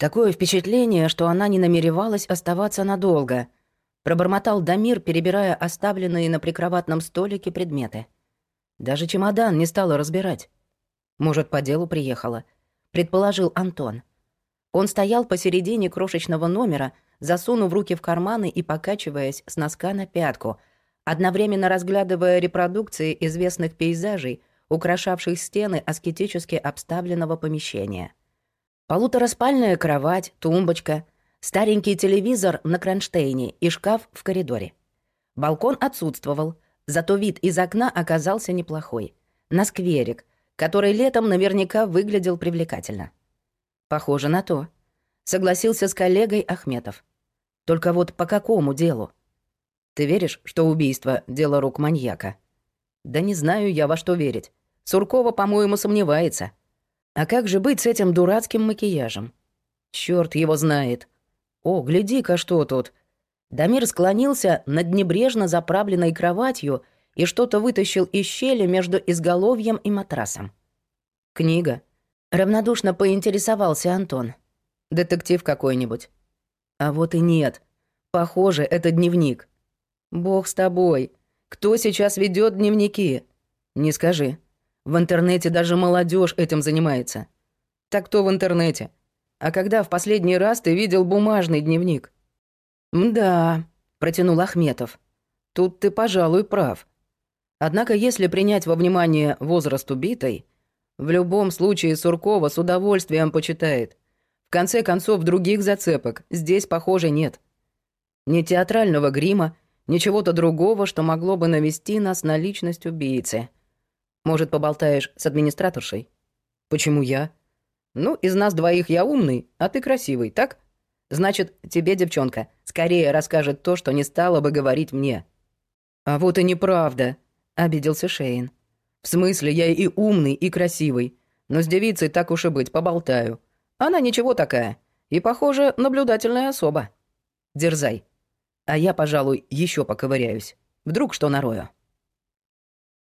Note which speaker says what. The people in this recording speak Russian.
Speaker 1: Такое впечатление, что она не намеревалась оставаться надолго. Пробормотал Дамир, перебирая оставленные на прикроватном столике предметы. Даже чемодан не стала разбирать. Может, по делу приехала, предположил Антон. Он стоял посередине крошечного номера, засунув руки в карманы и покачиваясь с носка на пятку, одновременно разглядывая репродукции известных пейзажей, украшавших стены аскетически обставленного помещения. Полутораспальная кровать, тумбочка, старенький телевизор на кронштейне и шкаф в коридоре. Балкон отсутствовал, зато вид из окна оказался неплохой. На скверик, который летом наверняка выглядел привлекательно. Похоже на то. Согласился с коллегой Ахметов. Только вот по какому делу? Ты веришь, что убийство — дело рук маньяка? Да не знаю я, во что верить. Суркова, по-моему, сомневается. А как же быть с этим дурацким макияжем? Черт его знает. О, гляди-ка, что тут. Дамир склонился над небрежно заправленной кроватью и что-то вытащил из щели между изголовьем и матрасом. Книга. Равнодушно поинтересовался Антон. Детектив какой-нибудь. А вот и нет. Похоже, это дневник. Бог с тобой. Кто сейчас ведет дневники? Не скажи. В интернете даже молодежь этим занимается. Так кто в интернете? А когда в последний раз ты видел бумажный дневник? Да, протянул Ахметов. Тут ты, пожалуй, прав. Однако, если принять во внимание возраст убитой, в любом случае Суркова с удовольствием почитает. В конце концов, других зацепок здесь, похоже, нет. Ни театрального грима, ни чего-то другого, что могло бы навести нас на личность убийцы — может, поболтаешь с администраторшей? Почему я? Ну, из нас двоих я умный, а ты красивый, так? Значит, тебе, девчонка, скорее расскажет то, что не стала бы говорить мне. А вот и неправда, обиделся Шейн. В смысле, я и умный, и красивый. Но с девицей так уж и быть, поболтаю. Она ничего такая. И, похоже, наблюдательная особа. Дерзай. А я, пожалуй, еще поковыряюсь. Вдруг что нарою.